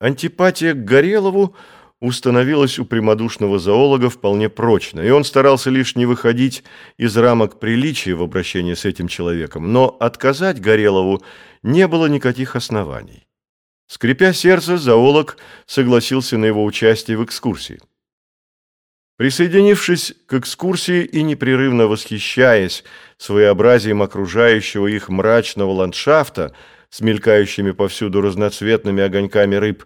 Антипатия к Горелову установилась у прямодушного зоолога вполне прочно, и он старался лишь не выходить из рамок приличия в обращении с этим человеком, но отказать Горелову не было никаких оснований. Скрипя сердце, зоолог согласился на его участие в экскурсии. Присоединившись к экскурсии и непрерывно восхищаясь своеобразием окружающего их мрачного ландшафта, с мелькающими повсюду разноцветными огоньками рыб,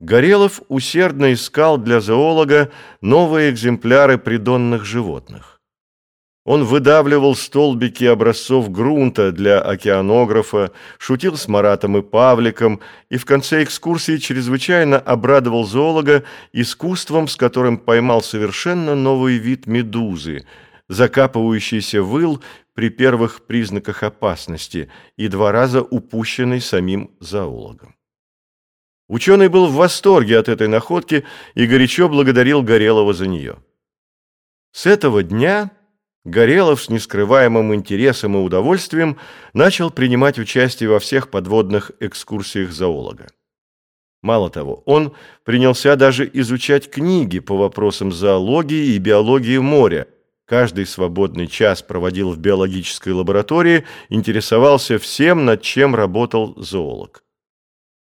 Горелов усердно искал для зоолога новые экземпляры придонных животных. Он выдавливал столбики образцов грунта для океанографа, шутил с Маратом и Павликом и в конце экскурсии чрезвычайно обрадовал зоолога искусством, с которым поймал совершенно новый вид медузы, закапывающийся в ил при первых признаках опасности и два раза упущенный самим зоологом. Ученый был в восторге от этой находки и горячо благодарил Горелого за нее. С этого дня Горелов с нескрываемым интересом и удовольствием начал принимать участие во всех подводных экскурсиях зоолога. Мало того, он принялся даже изучать книги по вопросам зоологии и биологии моря – Каждый свободный час проводил в биологической лаборатории, интересовался всем, над чем работал зоолог.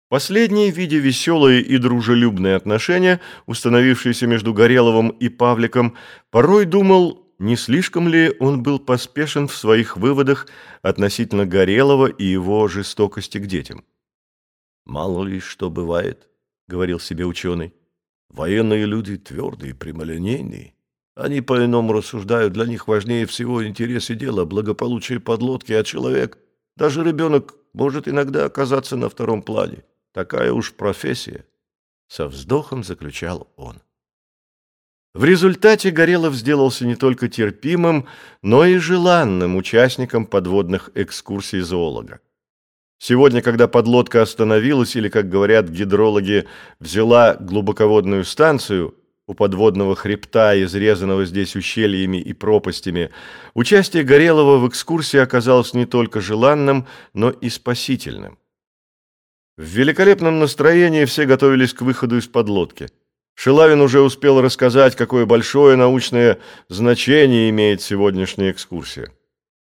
Последний, видя веселые и дружелюбные отношения, установившиеся между Гореловым и Павликом, порой думал, не слишком ли он был поспешен в своих выводах относительно Горелова и его жестокости к детям. «Мало ли что бывает», — говорил себе ученый. «Военные люди твердые, прямолинейные». Они по-иному рассуждают, для них важнее всего интересы дела, благополучие подлодки, а человек, даже ребенок, может иногда оказаться на втором плане. Такая уж профессия. Со вздохом заключал он. В результате Горелов сделался не только терпимым, но и желанным участником подводных экскурсий зоолога. Сегодня, когда подлодка остановилась или, как говорят гидрологи, взяла глубоководную станцию – у подводного хребта, изрезанного здесь ущельями и пропастями, участие Горелого в экскурсии оказалось не только желанным, но и спасительным. В великолепном настроении все готовились к выходу из подлодки. Шилавин уже успел рассказать, какое большое научное значение имеет сегодняшняя экскурсия.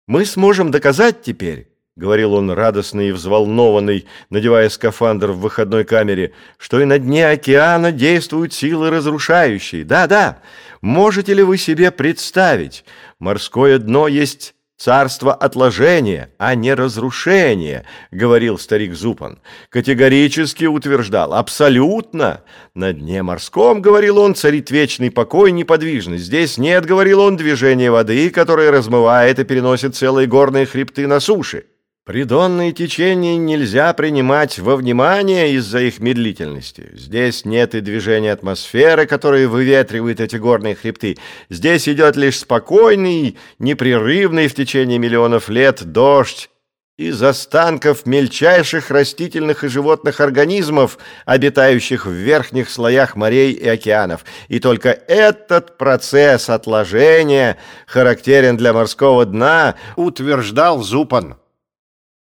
«Мы сможем доказать теперь», — говорил он радостный и взволнованный, надевая скафандр в выходной камере, что и на дне океана действуют силы разрушающие. Да-да, можете ли вы себе представить, морское дно есть царство отложения, а не разрушения, говорил старик Зупан. Категорически утверждал, абсолютно. На дне морском, говорил он, царит вечный покой неподвижность. Здесь нет, говорил он, движения воды, которое размывает и переносит целые горные хребты на суше. Придонные течения нельзя принимать во внимание из-за их медлительности. Здесь нет и движения атмосферы, которая выветривает эти горные хребты. Здесь идет лишь спокойный, непрерывный в течение миллионов лет дождь из останков мельчайших растительных и животных организмов, обитающих в верхних слоях морей и океанов. И только этот процесс отложения характерен для морского дна, утверждал Зупан.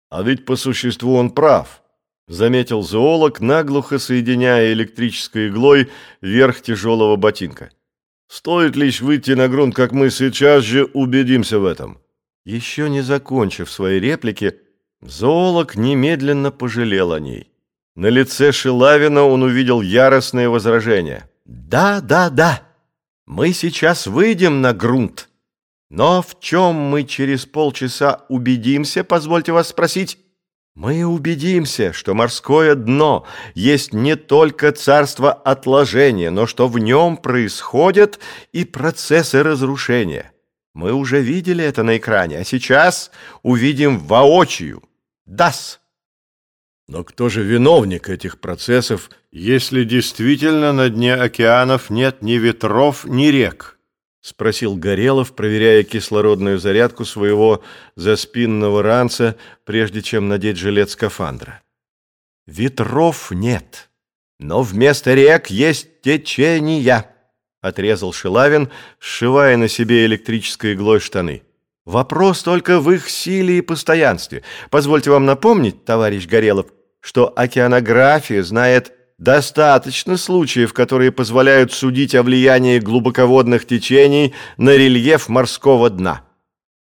А ведь по существу он прав, заметил зоолог, наглухо соединяя электрической иглой верх тяжелого ботинка. Стоит лишь выйти на грунт, как мы сейчас же убедимся в этом. Еще не закончив свои реплики, зоолог немедленно пожалел о ней. На лице Шилавина он увидел яростное возражение. «Да, да, да, мы сейчас выйдем на грунт». Но в чем мы через полчаса убедимся, позвольте вас спросить? Мы убедимся, что морское дно есть не только царство отложения, но что в нем происходят и процессы разрушения. Мы уже видели это на экране, а сейчас увидим воочию. Дас! Но кто же виновник этих процессов, если действительно на дне океанов нет ни ветров, ни рек? — спросил Горелов, проверяя кислородную зарядку своего заспинного ранца, прежде чем надеть жилет скафандра. «Ветров нет, но вместо рек есть течения», — отрезал Шилавин, сшивая на себе электрической иглой штаны. «Вопрос только в их силе и постоянстве. Позвольте вам напомнить, товарищ Горелов, что океанография знает достаточно случаев, которые позволяют судить о влиянии глубоководных течений на рельеф морского дна.